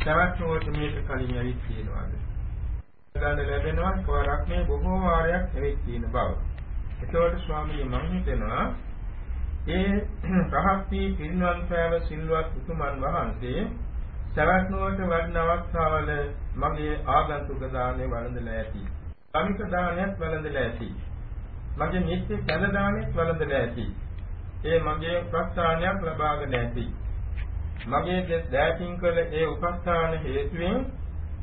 තවත් නුවර මේක කලින් ඇවිත් තියෙනවාද? ගන්න ලැබෙනවා කවරක් මේ බොහෝ වාරයක් ඇවිත් තියෙන බව. එතකොට ස්වාමීන් මම හිතනවා ඒ රහත්ී පිරිනවන් පෑව සිල්වත් උතුමන් වහන්සේ සවැත් නුවරට වඩන අවස්ථාවල මගේ ආගන්තුක දාණය වළඳලා ඇති. කමික දානයක් වළඳලා ඇති. මගේ නිත්‍ය කැල දානයක් වළඳලා ඇති. ඒ මගේ ප්‍රස්ථානයක් ලබාගෙන ඇති. මගේ දැකින් කළ ඒ උපස්ථාන හේතුවෙන්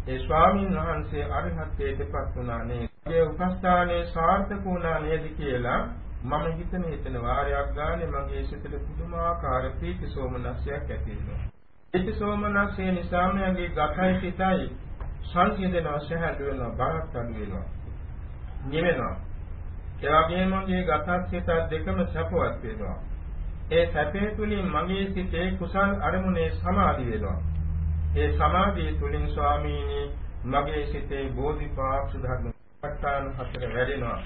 ඒ ස්වාමීන් වහන්සේ අරිහත්ත්වයටපත් වුණා නේද? ඒ උපස්ථානයේ සාර්ථක වුණා නේද කියලා මම හිතන හිතන වාරයක් ගානේ මගේ සිතට පුදුමාකාර ප්‍රීති සෝමනස්යක් ඇති වෙනවා. ප්‍රීති සෝමනස්ය නිසා මගේ ගතයි සිතයි සංසිඳනවා සහැල්ලු වෙනවා බරක් අඩු වෙනවා. නිවෙනවා. ඒ වගේම මගේ ගතත් සිතත් දෙකම සපවත් වෙනවා. ඒ සැපේ තුලින් මගේ සිතේ කුසල් අරමුණේ සමාධි වෙනවා. ඒ සමාධිය තුලින් ස්වාමීනි මගේ සිතේ බෝධිපාක්ෂ ධර්ම පට්ඨාන හතර වැඩෙනවා.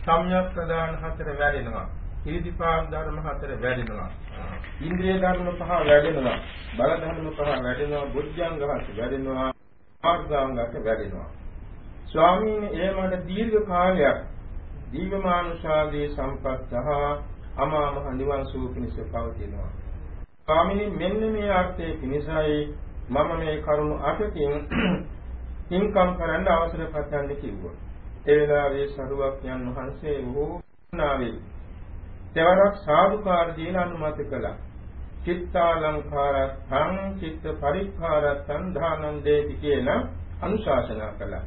සම්‍යක් ප්‍රදාන හතර වැඩෙනවා. ඉරිදිපාද ධර්ම හතර වැඩෙනවා. ඉන්ද්‍රිය ධර්ම පහ වැඩෙනවා. බල ධර්ම පහ වැඩෙනවා. බුද්ධංග හත වැඩෙනවා. මාර්ගාංගට වැඩෙනවා. ස්වාමීන් ඒ මට දීර්ඝ කාලයක් දීවමානුෂාදී සම්පත් සහ අමා මහ නිවන් සුව පිණිස පවතිනවා. ස්වාමීනි මෙන්න මේ අර්ථයේ පිණිසයි මම මේ කරුණු අටකින් හින්කම් කරන්න අවසර පතන්න කිව්වා. ඒ වෙලාවේ සරුවක්යන් වහන්සේ වූ නාවේ දෙවරක් සාදුකාර දීලා අනුමත කළා. චිත්තාලංකාරත්තං චිත්ත පරික්ඛාරත්තං ධානං දේති කියන අනුශාසනා කළා.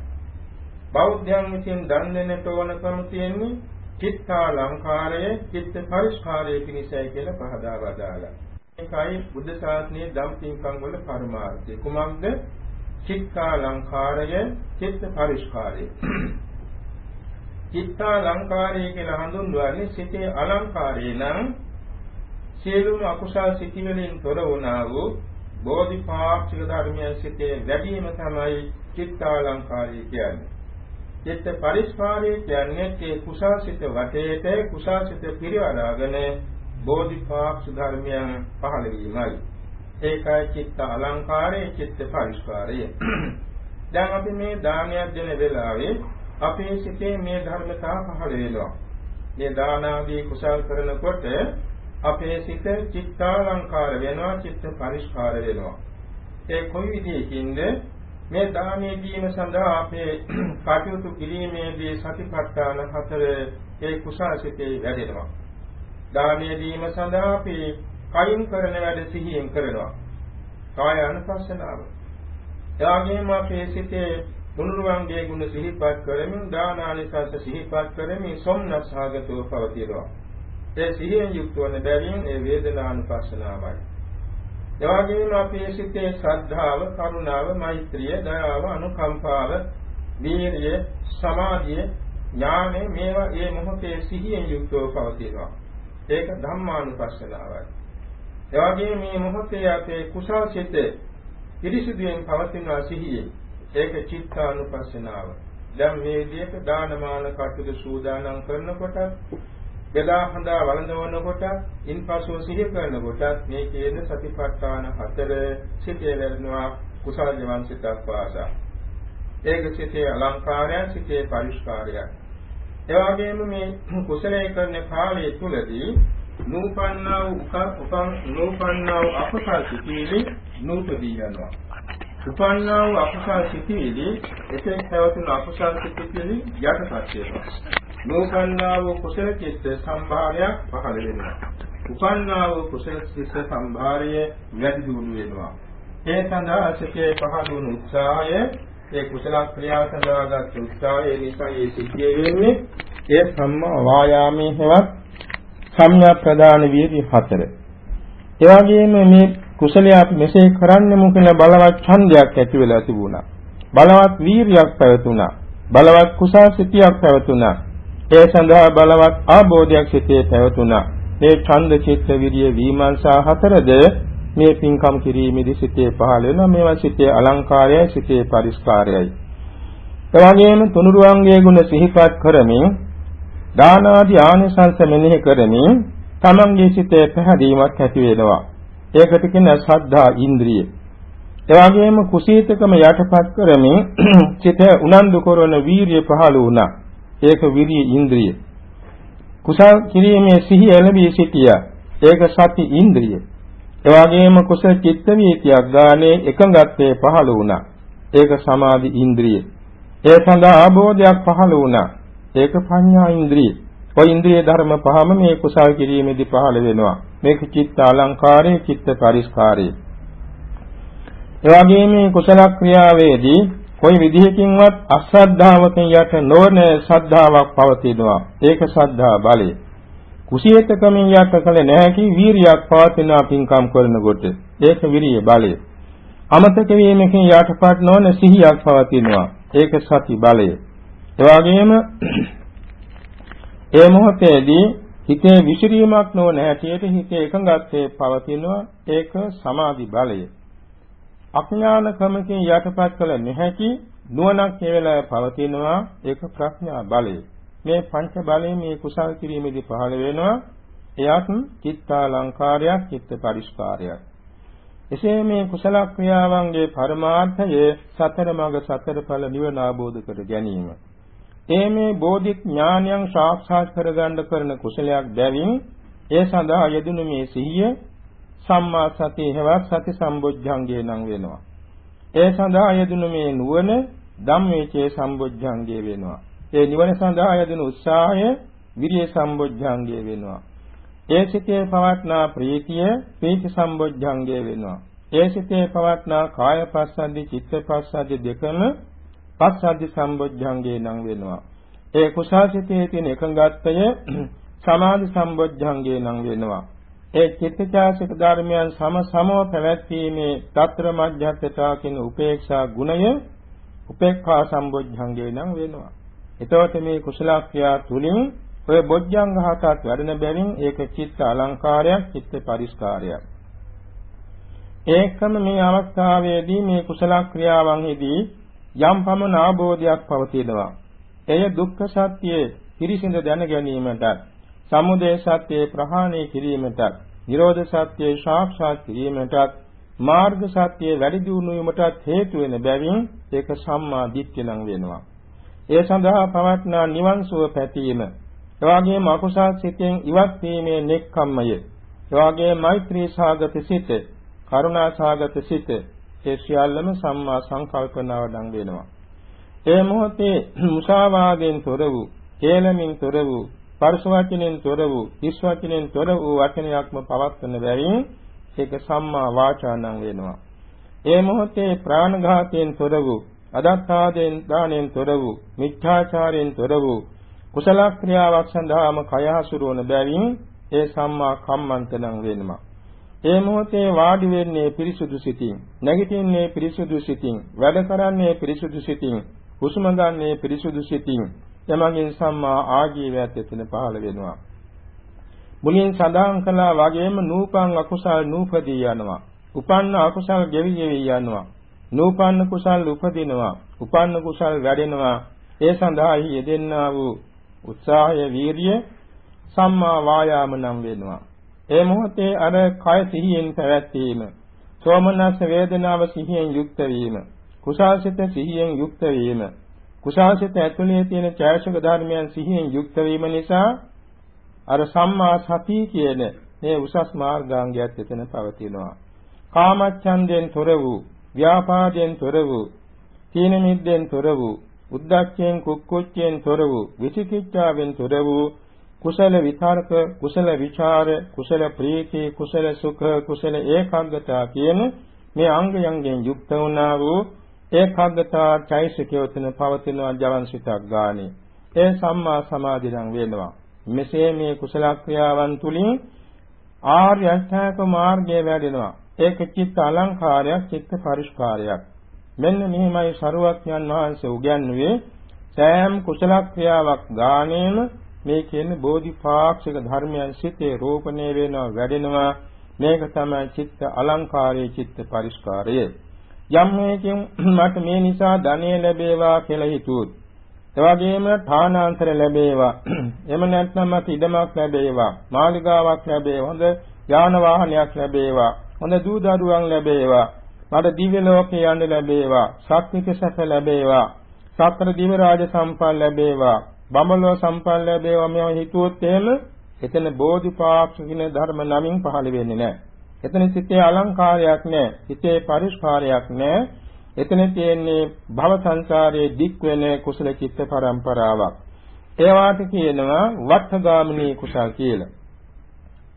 බෞද්ධයන් විසින් දන් දෙන්නට ඕනකම තියෙන්නේ චිත්තාලංකාරය චිත්ත පරිස්කාරය පිණිසයි කියලා පහදා වදාලා. ඒකයි බුද්ධ ශාසනයේ දම් පින්කම් වල පරමාර්ථය. කුමක්ද? චිත්තාලංකාරය චිත්ත පරිස්කාරය. චිත්තාලංකාරය කියලා හඳුන්වන්නේ සිතේ අලංකාරය නම් සියලුම අකුසල් සිතිවිලින් තොර වුණා වූ බෝධිපාක්ෂික ධර්මයන් සිතේ වැඩිම තමයි චිත්තාලංකාරය කියන්නේ. චිත්ත පරිස්කාරය කියන්නේ ඒ කුසාසිත වටේට කුසාසිත පිරිවලාගෙන බෝධිපාක්ෂ ධර්මයන් පහළ වීමයි. ඒකයි චිත්ත අලංකාරයේ චිත්ත පරිස්කාරය. දැන් අපි මේ දානයක් දෙන වෙලාවේ අපේ සිතේ මේ ධර්මතා පහළ වෙනවා. මේ දාන ආදී කුසල් කරනකොට අපේ සිත චිත්තාලංකාර වෙනවා චිත්ත පරිස්කාර වෙනවා. ඒ කොයි විදිහකින්ද මේ දානීය දීම සඳහා අපේ කටයුතු කිරීමේදී සතිපට්ඨාන හතර ඒ කුසාසිතේ වැඩෙනවා. දානීය දීම සඳහා අපි කයින් කරන වැඩ සිහියෙන් කරනවා. කාය අනුපස්සනාව. එවාගෙම අපේ සිතේ දුනුරුවන්ගේ ගුණ සිහිපත් කරමින් දානානිසංස සිහිපත් කරමින් සොම්නසහගතව පවතිනවා. ඒ සිහියෙන් යුක්ත වන බැවින් ඒ වේදනානුපස්සනාවයි. එවාගෙම අපේ සිතේ ශ්‍රද්ධාව, කරුණාව, මෛත්‍රිය, දයාව, අනුකම්පාව, වීරිය, සමාධිය, ඥානෙ මේවා මේ මොහොතේ සිහියෙන් යුක්තව පවතිනවා. ඒක ධම්මානුපස්සනාවයි. එවාගෙම මේ මොහොතේ අපේ කුසල් සිත පිරිසිදුයෙන් පවතින සිහියේ ඒක චිත්තානුපස්සනාව. දැන් මේ විදිහට දානමාන කටයුතු සූදානම් කරනකොට බෙදා හඳා වළඳවනකොට ඉන්පසුව සිහි කරනකොට මේ කියන සතිපට්ඨාන හතර සිටේ ලැබෙනවා කුසල ජීවන් සිතක් වාසා. ඒක සිටේ අලංකාරය සිටේ පරිස්කාරය. ඒ වගේම මේ කුසලයේ කරන කාලය තුලදී නූපන්නා වූ උපන් නූපන්නා වූ අකුසල සිටිලි නූපදී යනවා. උපන්නා වූ අකුසල සිටිලි එතෙන් පැවතුන අකුසල සිටිලි යටපත් වෙනවා. නෝකන්නා වූ කුසල චිත්ත සම්භාරයක් පහළ වෙනවා. උපන්නා වූ කුසල චිත්ත සම්භාරය වැඩි දියුණු වෙනවා. ඒ සඳහා සිතේ පහළ වුණු උත්සාහය ඒ කුසල ක්‍රියාව සඳහාගත් උත්සාහය නිසා ඒ සිද්ධිය වෙන්නේ ඒ සම්මා වායාමයේ හෙවත් සම්‍යක් ප්‍රදාන වීර්ය හතර. ඒ වගේම මේ කුසලය අපි මෙසේ කරන්නේ මොකද බලවත් ඡන්දයක් ඇති වෙලා තිබුණා. බලවත් වීරියක් පැවතුණා. බලවත් කුසල් සිතියක් පැවතුණා. ඒ සඳහා බලවත් ආબોධයක් සිතේ පැවතුණා. මේ ඡන්ද චිත්ත විරිය විමර්ශා හතරද මේ පින්කම් කිරීමේදී සිතේ පහළ වෙනවා. මේවා සිතේ අලංකාරයයි සිතේ පරිස්කාරයයි. එවැගේම තුනුරුවන්ගේ ගුණ සිහිපත් කරමින් දාන ආදී ආනිසංස මෙනෙහි කරමින් තමන්ගේ සිතේ පැහැදීමක් ඇති වෙනවා. ඒකට කියන ශ්‍රද්ධා ඉන්ද්‍රිය. එවැගේම කුසීතකම යටපත් කරමින් සිත උනන්දු කරන වීරිය පහළ වුණා. ඒක විරිය ඉන්ද්‍රිය කුසල් කිරීමේ සිහිය එළඹී සිටියා ඒක සති ඉන්ද්‍රිය එවාගෙම කුසල චිත්ත වීතියක් ගානේ එකඟත්වයේ පහළ වුණා. ඒක සමාධි ඉන්ද්‍රිය. ඒ සඳහා ආબોධයක් පහළ වුණා. ඒක පඤ්ඤා ඉන්ද්‍රිය. ඔය ඉන්ද්‍රිය ධර්ම පහම මේ කුසල් කිරීමේදී පහළ වෙනවා. මේක චිත්ත අලංකාරය, චිත්ත පරිස්කාරය. එවාගේ මේ කුසල ක්‍රියාවේදී કોઈ විදිහකින්වත් අශ්‍රද්ධාවකින් යට නොවන ශ්‍රද්ධාවක් පවතිනවා. ඒක ශ්‍රද්ධා බලය. කුසියතකමින් යට කළ නැහැකි වීරියක් පවතින පින්කම් කරනකොට ඒක විරිය බලය. අමතක වීමකින් යටපත් නොවන සිහියක් පවතිනවා. ඒක සති බලය. එවාගෙම ඒ මොහොතේදී හිතේ විසිරීමක් නොවන හැටියට හිතේ එකඟත්වයේ පවතිනවා. ඒක සමාධි බලය. අඥානකමකින් යටපත් කළ නැහැකි නුවණක් ඒ වෙලාවේ පවතිනවා. ඒක ප්‍රඥා බලය. මේ පංච බලයෙන් මේ කුසල් කිරීමේදී පහළ වෙනවා එයත් චිත්තාලංකාරයක් චිත්ත පරිස්කාරයක් එසේ මේ කුසල ක්‍රියාවන්ගේ පරමාර්ථය සතර මඟ සතර ඵල නිවන ආબોධ කර ගැනීම ඒ මේ බෝධි ඥානයන් සාක්ෂාත් කරගන්න කරන කුසලයක් බැවින් ඒ සඳහා යෙදුණු මේ සිහිය සම්මා සතිය හෙවත් සති සම්බොජ්ජංගේ නම් වෙනවා ඒ සඳහා යෙදුණු මේ නුවණ ධම්මේචේ සම්බොජ්ජංගේ වෙනවා ඒ නිවන සඳහා යදින උත්සාහය විරිය සම්බොජ්ජංගය වෙනවා. ඒ සිතේ පවත්නා ප්‍රීතිය ප්‍රීති සම්බොජ්ජංගය වෙනවා. ඒ සිතේ පවත්නා කාය පස්සද්ධි චිත්ත පස්සද්ධි දෙකම පස්සද්ධි සම්බොජ්ජංගේ නම් වෙනවා. ඒ කුසාසිතේ තියෙන එකඟත්වය සමාධි සම්බොජ්ජංගේ නම් වෙනවා. ඒ චිත්තචාසික ධර්මයන් සම සමව පැවැත්වීමේ తත්‍ර මධ්‍යස්ථතා කියන උපේක්ෂා ගුණය උපේක්ඛා සම්බොජ්ජංගේ නම් වෙනවා. එතකොට මේ කුසල ක්‍රියා තුලින් ඔය බොජ්ජංග හතත් වැඩෙන බැවින් ඒක චිත්ත අලංකාරයක් චිත්ත පරිස්කාරයක් ඒකම මේ අවස්ථාවේදී මේ කුසල ක්‍රියාවන්හිදී යම් පමණ ආબોධයක් පවතිනවා එය දුක්ඛ සත්‍යයේ පිරිසිඳ දැන ගැනීමට සමුදය සත්‍යයේ ප්‍රහාණය කිරීමට නිරෝධ සත්‍යයේ සාක්ෂාත් කිරීමට මාර්ග සත්‍යයේ වැඩි දියුණු වීමට හේතු වෙන බැවින් ඒක සම්මා දිට්ඨිය නම් වෙනවා. ඒ සඳහා පවත්නා නිවන් සුව පැතීම, එවාගේම අකුසල් සිතෙන් ඉවත් වීමේ නෙක්ඛම්මය, එවාගේම මෛත්‍රී සාගත සිත, කරුණා සාගත සිත, ඒ සියල්ලම සම්මා සංකල්පනාව දන් වෙනවා. ඒ මොහොතේ මුසාවාදයෙන් තොර වූ, කේලමින් තොර වූ, පරස වචනෙන් තොර වූ, හිස් වචනෙන් තොර වූ වචනයක්ම පවත්වන බැවින් ඒක සම්මා වාචා නම් වෙනවා. ඒ මොහොතේ ප්‍රාණඝාතයෙන් තොර වූ අදත්තාදෙන් දාණයෙන් තොර වූ මිච්ඡාචාරයෙන් තොර වූ කුසල ක්‍රියාවක් සඳහාම කය හසුරුවන බැවින් ඒ සම්මා කම්මන්තණං වෙනවා. ඒ මොහොතේ වාඩි වෙන්නේ පිරිසුදු සිතින්, නැගිටින්නේ පිරිසුදු සිතින්, වැඩ කරන්නේ පිරිසුදු සිතින්, හුස්ම ගන්නේ පිරිසුදු සිතින්. එමගින් සම්මා ආජීවයත් එතන පහළ වෙනවා. මුලින් සඳහන් කළා වගේම නූපං අකුසල් නූපදී යනවා. උපන්න අකුසල් ගෙවි ගෙවි යනවා. නූපන්න කුසල් උපදිනවා උපන්න කුසල් වැඩෙනවා ඒ සඳහා යෙදෙන්නා වූ උත්සාහය වීරිය සම්මා වායාම නම් වෙනවා ඒ මොහොතේ අර කය සිහියෙන් පැවැත්වීම සෝමනස්ස වේදනාව සිහියෙන් යුක්ත වීම කුසාසිත සිහියෙන් යුක්ත වීම කුසාසිත ඇතුළේ තියෙන ඡායසක ධර්මයන් සිහියෙන් යුක්ත වීම නිසා අර සම්මා සති කියන මේ උසස් මාර්ගාංගයත් එතන පවතිනවා. කාමච්ඡන්දයෙන් තොර වූ ව්‍යාපාදයෙන් තොර වූ තීන මිද්දෙන් තොර වූ උද්දච්චයෙන් කුක්කුච්චයෙන් තොර වූ විචිකිච්ඡාවෙන් තොර වූ කුසල විතර්ක කුසල විචාර කුසල ප්‍රීති කුසල සුඛ කුසල ඒකාග්‍රතාව කියන මේ අංගයන්ගෙන් යුක්ත වුණා වූ ඒකාග්‍රතා චෛසිකය උතන පවතින ජවන් සිතක් ගානේ. ඒ සම්මා සමාධිය නම් වෙනවා මෙසේ මේ කුසල ක්‍රියාවන් තුලින් ආර්ය අෂ්ටාංග මාර්ගය වැඩෙනවා. ඒක චිත්ත අලංකාරයක් චිත්ත පරිස්කාරයක්. මෙන්න මෙහිමයි සරුවක්ඥන් වහන්සේ උගන්වුවේ සෑම කුසල ක්‍රියාවක් ගානේම මේ කියන්නේ බෝධිපාක්ෂික ධර්මයන් සිතේ රෝපණය වෙනවා වැඩෙනවා. මේක තමයි චිත්ත අලංකාරයේ චිත්ත පරිස්කාරය. යම් මේකින් මට මේ නිසා ධනෙ ලැබේවා කියලා හිතුවොත් එවැගේම ථානාන්තර ලැබේවා. එහෙම නැත්නම් මට ඉඩමක් ලැබේවා. මාලිගාවක් ලැබේවා. හොඳ යාන වාහනයක් ලැබේවා. හොඳ දූ දරුවන් ලැබේවා. මට දිව්‍ය ලෝකේ යන්න ලැබේවා. සත්‍වික සැප ලැබේවා. සතර දිව රාජ සම්පන්න ලැබේවා. බඹලෝ සම්පන්න ලැබේවා. මේව හිතුවොත් එහෙම එතන බෝධිපාක්ෂික ධර්ම නමින් පහළ වෙන්නේ නැහැ. එතන සිතේ අලංකාරයක් නැහැ. සිතේ පරිස්කාරයක් නැහැ. එතන තියෙන්නේ භව සංසාරයේ දික් වෙන කුසල චිත්ත පරම්පරාවක්. ඒවාට කියනවා වත්තගාමිනී කුසල් කියලා.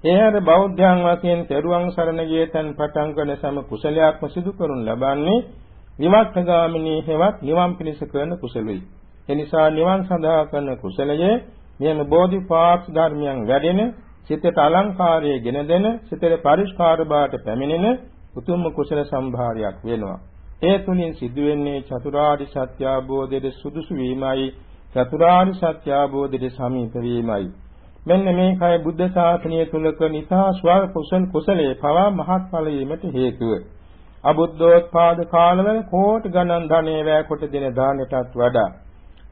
එහර බෞද්ධයන් වශයෙන් තෙරුවන් සරණ ගිය තැන් පටන් ගන්න සම කුසලයක්ම සිදු කරනු ලබන්නේ විවත්තගාමිනී හේවත් නිවන් පිණිස කරන කුසලයි. එනිසා නිවන් සඳහා කරන කුසලයේ මෙම බෝධිපාක්ෂ ධර්මයන් වැඩෙන සිතට අලංකාරයේ ගෙන දෙන සිතේ පරිස්කාර බාට පැමිණෙන උතුම් කුසල සම්භාරයක් වෙනවා. ඒ තුලින් සිදුවෙන්නේ චතුරාර්ය සත්‍ය අවබෝධයේ සුදුසු වීමයි චතුරාර්ය සත්‍ය අවබෝධයේ සමීප වීමයි. මෙන්න මේකයි බුද්ධ ශාසනය තුලක නිසා ස්වල් කුසල කුසලයේ පවා මහත්ඵල වීමට හේතුව. අබුද්ධෝත්පාද කාලවල කෝටි ගණන් ධනෙ වැය කොට දෙන දානයටත් වඩා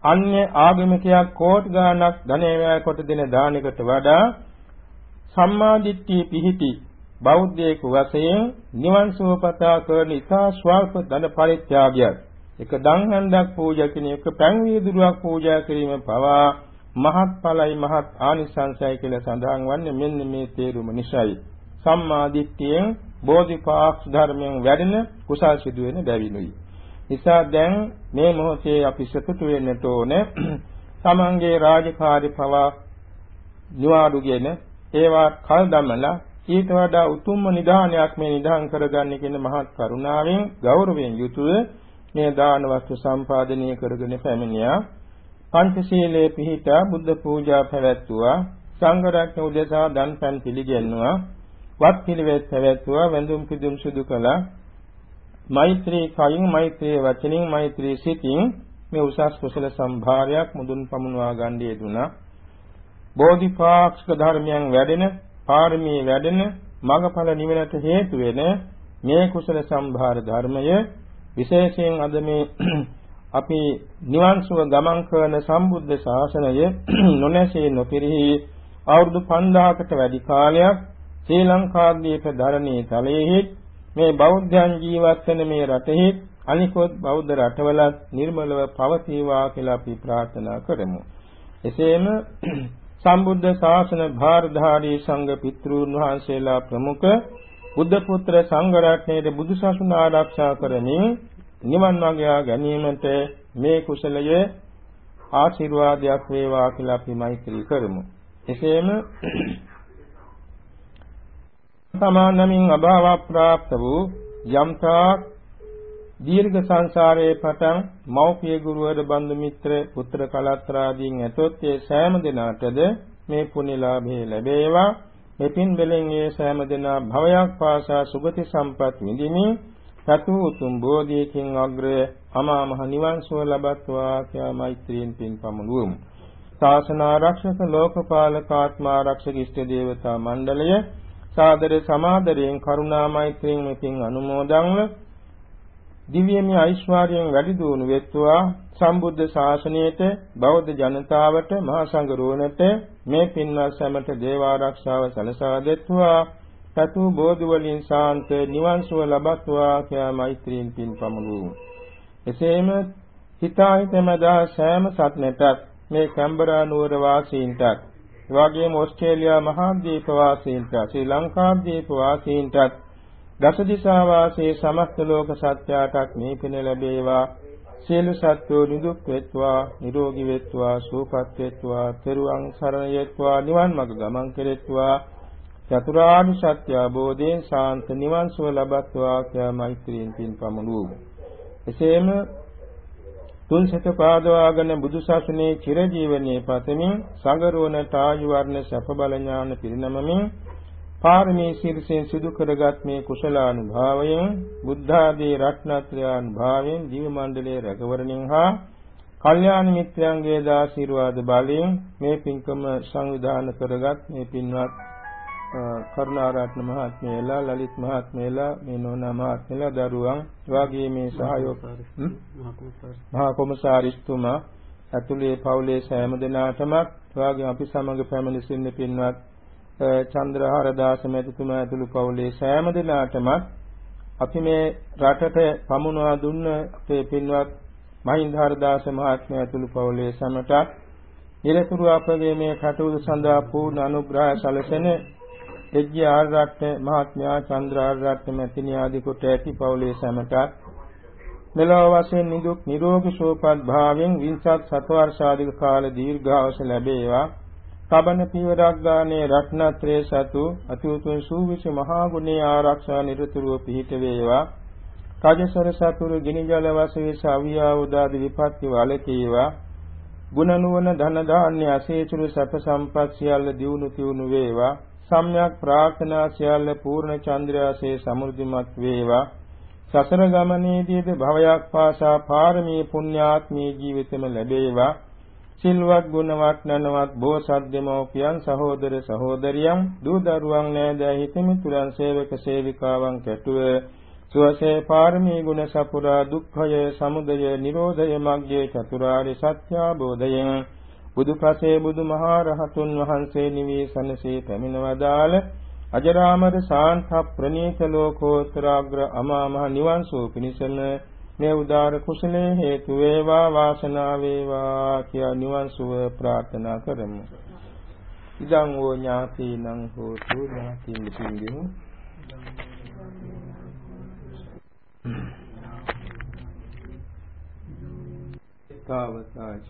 අන්‍ය ආගමිකයක් කෝටි ගණනක් ධනෙ වැය කොට දෙන දානයකට වඩා සම්මාදිට්ඨිය පිහිටි බෞද්ධයෙකු වශයෙන් නිවන් සුවපතා කරන ඉතා ස්වල්ප ධන පරිත්‍යාගයක් එක දංහන්දක් පූජා කිරීම එක පැන් වීදුරුවක් පූජා කිරීම පවා මහත්ඵලයි මහත් ආනිසංසයි කියලා සඳහන් වන්නේ මෙන්න මේ තේරුම නිසායි සම්මා දිට්ඨියෙන් බෝධිපාක්ෂ ධර්මයෙන් වැඩෙන කුසල් සිදු වෙන බැවිනුයි. නිසා දැන් මේ මොහොතේ අපි සතුටු වෙන්නට ඕනේ. තමන්ගේ රාජකාරි පවා නිවාඩුගෙන ඒවා කල් දමලා ඊට වඩා උතුම්ම නිදානයක් මේ නිදාන් කරගන්න කියන මහත් කරුණාවෙන් ගෞරවයෙන් යුතුව මේ දාන වස්තු සම්පාදනය කරගෙන පැමිණියා. පංචශීලයේ පිහිටා බුද්ධ පූජා පැවැත්තුවා. සංඝ රත්න උදෙසා දන් පන් පිළිගැන්නුවා. වත් පිළිවෙත් පැවැත්වුවා වැඳුම් පිදුම් සිදු කළා මෛත්‍රී කයින් මෛත්‍රී වචනින් මෛත්‍රී සිතින් මේ උසස් කුසල සම්භාරයක් මුදුන් පමුණවා ගන්න යෙදුණා බෝධිපාක්ෂික ධර්මයන් වැඩෙන පාරමී වැඩෙන මඟඵල නිවනට හේතු වෙන මේ කුසල සම්භාර ධර්මය විශේෂයෙන් අද මේ අපි නිවන් සුව ගමන් කරන සම්බුද්ධ ශාසනය නොනැසී නොපිරිහි අවුරුදු 5000කට වැඩි කාලයක් ශ්‍රී ලංකාද්වීප ධරණී තලයේ මේ බෞද්ධයන් ජීවත් වෙන මේ රටෙහි අනිකොත් බෞද්ධ රටවලත් නිර්මලව පවතිවා කියලා අපි ප්‍රාර්ථනා කරමු. එසේම සම්බුද්ධ ශාසන භාරධාරී සංඝ පිතෘන් වහන්සේලා ප්‍රමුඛ බුද්ධ පුත්‍ර සංඝ රත්නයේ බුදු සසුන ආරක්ෂා කරමින් නිවන් මාර්ගය ගැනීමට මේ කුසලයේ ආශිර්වාදයක් වේවා කියලා අපි මෛත්‍රී කරමු. එසේම සමානමින් අභාව ප්‍රාප්ත වූ යම්තා දීර්ඝ සංසාරයේ පටන් මෞපිය ගුරුවර බන්දු මිත්‍ර පුත්‍ර කලත්‍රාදීන් ඇතොත් ඒ සෑම දිනාටද මේ පුණ්‍යලාභය ලැබේවා. මෙපින් බෙලෙන් ඒ සෑම දිනා භවයක් පාසා සුගති සම්පත් විඳිමින් සතු උතුම් බෝධියකින් අග්‍රය අමා මහ නිවන් සුව ලබත්වා කියා මෛත්‍රියෙන් පින් පමුණුවමු. ශාසන ආරක්ෂක ලෝකපාලක ආත්මා ආරක්ෂක ඉෂ්ට දේවතා මණ්ඩලය සාදර සමාදරයෙන් කරුණා මෛත්‍රියෙන් මෙතින් අනුමෝදන්ව දිව්‍යමය ඓශ්වර්යයෙන් වැඩි දියුණු වෙත්වා. සම්බුද්ධ ශාසනයට බෞද්ධ ජනතාවට මහා සංඝරුවනට මේ පින්වත් සැමට දේව ආරක්ෂාව සලසා දෙත්වා. සතු බෝධි වලින් ශාන්ත නිවන් සුව ලබත්වා කියා මෛත්‍රියෙන් පින් පමුණුවමු එසේම හිතාහිතමදා සෑම සත්නටත් මේ කැම්බරා නුවර වාසීන්ටත් එවාගේම ඕස්ට්‍රේලියා මහාද්වීප වාසීන්ට ශ්‍රී ලංකාද්වීප වාසීන්ටත් දස දිසා වාසී සමස්ත ලෝක සත්‍යයටත් මේ පින ලැබේවා. සියලු සත්වෝ නිදුක් වෙත්වා නිරෝගී වෙත්වා සුවපත් වෙත්වා තෙරුවන් සරණ යෙත්වා නිවන් මඟ ගමන් කෙරෙත්වා. චතුරාර්ය සත්‍ය අවබෝධයෙන් ශාන්ත නිවන් සුව ලබත්වා කියා මෛත්‍රියෙන් පින් පමුණුවමු එසේම තුන් සිත පාදවාගෙන බුදු සසුනේ චිරජීවනයේ පතමින් සංගරෝණට ආයු වර්ණ සැප බල ඥාන පිරිනමමින් පාරමී ශීර්ෂයෙන් සිදු කරගත් මේ කුසලානුභාවයෙන් බුද්ධ ආදී රත්නත්‍රානුභාවයෙන් ජීව මණ්ඩලයේ රැකවරණින් හා කල්යාණ මිත්‍රයන්ගේ දාශිර්වාද බලයෙන් මේ පින්කම සංවිධානය කරගත් මේ පින්වත් කරුණාරත්න මහත්මයලා ලලිත් මහත්මයලා මේ නෝනා මහත්මයලා දරුවන් වාගේ මේ සහයෝගකාරී මහා කොමසාරිස්තුමා ඇතුළේ පවුලේ සෑම දෙනාටම වාගේ අපි සමග පැමිණ සිටින පින්වත් චන්ද්‍රහාර දාස මැතිතුමා ඇතුළු පවුලේ සෑම දෙනාටම අපි මේ රටට පමුණවා දුන්න අපේ පින්වත් මහින්දාර දාස මහත්මයා ඇතුළු පවුලේ සමටත් නිරතුරු අපගේ මේ කටයුතු සඳහා පූර්ණ අනුග්‍රහය සැලසෙන එජ්ජි ආරරත්න මහත්මයා චන්ද්‍ර ආරරත්න මැතිණිය ආදී කොට ඇති පවුලේ සැමටත් මෙලොව වශයෙන් නිදුක් නිරෝගී සුවපත් භාවයෙන් වින්සත් සතවර්ෂාධික කාල දීර්ඝායුෂ ලැබේවා. කබන පීවරක් ගානේ රත්නත්‍රේ සතු අතිඋතුම් සූවිසි මහා ගුණේ ආරක්ෂා නිරතුරුව පිහිට වේවා. රාජසර සතුරු ගිනි ජල වශයෙන් සාවියා උදාද විපත්ති වලකීවා. ගුණ නුවණ ධන දාන්‍ය අසේසුරු සැප සම්පත් සියල්ල දියුණු තියුණු වේවා. සම්්‍යක් ප්‍රාර්ථනා සියල්ල පූර්ණ චන්ද්‍රයාසේ සමෘද්ධිමත් වේවා සසර ගමනේදීද භවයක් පාසා පාරමී පුණ්‍යාත්මී ජීවිතෙම ලැබේවා සිල්වත් ගුණවත් නනවත් බෝසත් දෙමෝපියන් සහෝදර සහෝදරියන් දූ දරුවන් නෑදෑ හිතමිතුරන් සේවක සේවිකාවන් කැටුව සුවසේ පාරමී ගුණ සපුරා දුක්ඛය සමුදය නිරෝධය මග්ගේ චතුරාර්ය සත්‍ය අවබෝධයෙන් බුදුපසේ බුදුමහා රහතුන් වහන්සේ නිවේසනසේ පැමිණවදාල අජරාමර සාන්ත ප්‍රණීත ලෝකෝත්තරාග්‍ර අමා මහ නිවන් සුව පිණිසම මේ උදාර කුසලයේ හේතු වේවා වාසනාව වේවා කියා නිවන් සුව ප්‍රාර්ථනා කරමු. ඉදං ඕ ඥාතිනං හෝතු ඥාතින් පින්දිමු. තාවතාච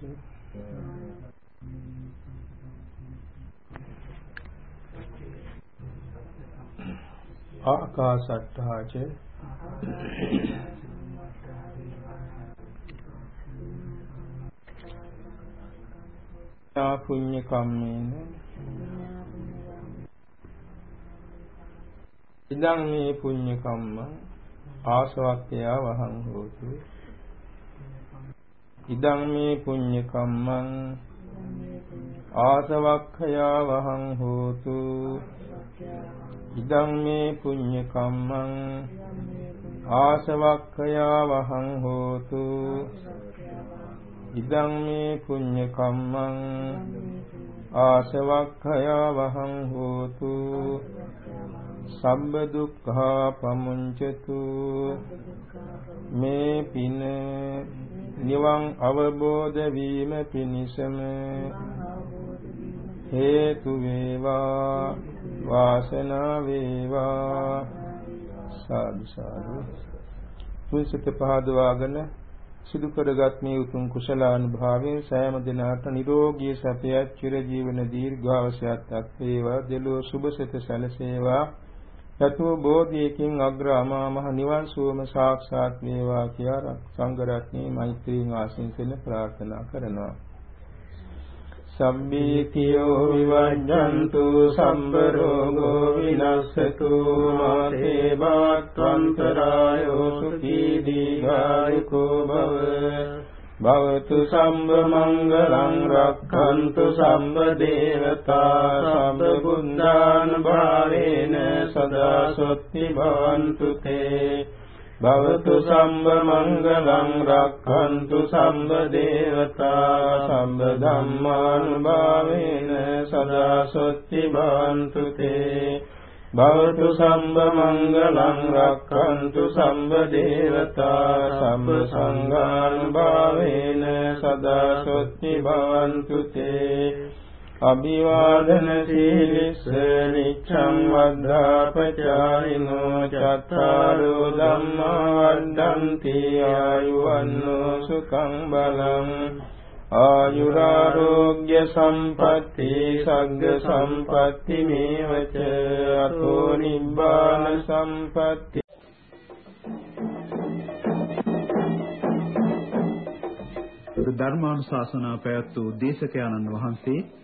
ආකාසට්ඨා ච යා පුඤ්ඤ කම්මේන ඉදං මේ පුඤ්ඤ කම්ම ආසවක්ඛය වහං හෝතු. ඉදං මේ පුඤ්ඤ කම්මං ආසවක්ඛයා වහං හෝතු. ඉදං මේ පුඤ්ඤ කම්මං ආසවක්ඛයා වහං හෝතු. ඉදං මේ පුඤ්ඤ කම්මං ආසවක්ඛයා වහං හෝතු සම්බ දුක්ඛා පමුංචතු මේ පින නිවන් අවබෝධ වීම පිණිසම හේතු වේවා වාසනා වේවා. සාදු සාදු. තුන්සිත පහදවාගෙන සිදු කරගත් මේ උතුම් කුසලානුභාවයෙන් සෑම දිනකට නිරෝගී සැපයක් චිරජීවන දීර්ඝාසයක්ක් වේවා දෙලෝ සුභසිත සැලසේවා. යතු බෝධියකින් අග්‍ර අමා මහ නිවන් සුවම සාක්ෂාත් වේවා කියලා සංඝ රත්නයේ මෛත්‍රියෙන් ආශිංසන ප්‍රාර්ථනා කරනවා. සම්බීතියෝ විවජ්ජන්තු සම්බ රෝගෝ විනස්සතු මාතේ බාත්වන්තරායෝ සුඛී දීඝායුකෝ භව. භවතු සම්බ මංගලං රක්ඛන්තු සම්බ දේවතා සම්බ බුද්ධාන භාවේන සදා සොත්ති භවන්තු තේ. භවතු සම්බ මංගලං රක්ඛන්තු සම්බ දේවතා සම්බ ධම්මානුභාවේන සදා සොත්ති භවන්තු තේ භවතු සම්බ මංගලං රක්ඛන්තු සම්බ දේවතා සම්බ සංඝානුභාවේන සදා සොත්ති භවන්තු තේ අභිවාදන සීලිස්ස නිච්ඡං වද්ධාපචාරිනෝ චත්තාරෝ ධම්මා වද්දන්ති ආයුවන්නෝ සුඛං බලං ආයුරාෝග්‍ය සම්පatti සග්ග සම්පatti මේවච අතෝ නිබ්බාන සම්පatti ධර්මානුශාසනා පැවැත් වූ දේශකයන්න් වහන්සේ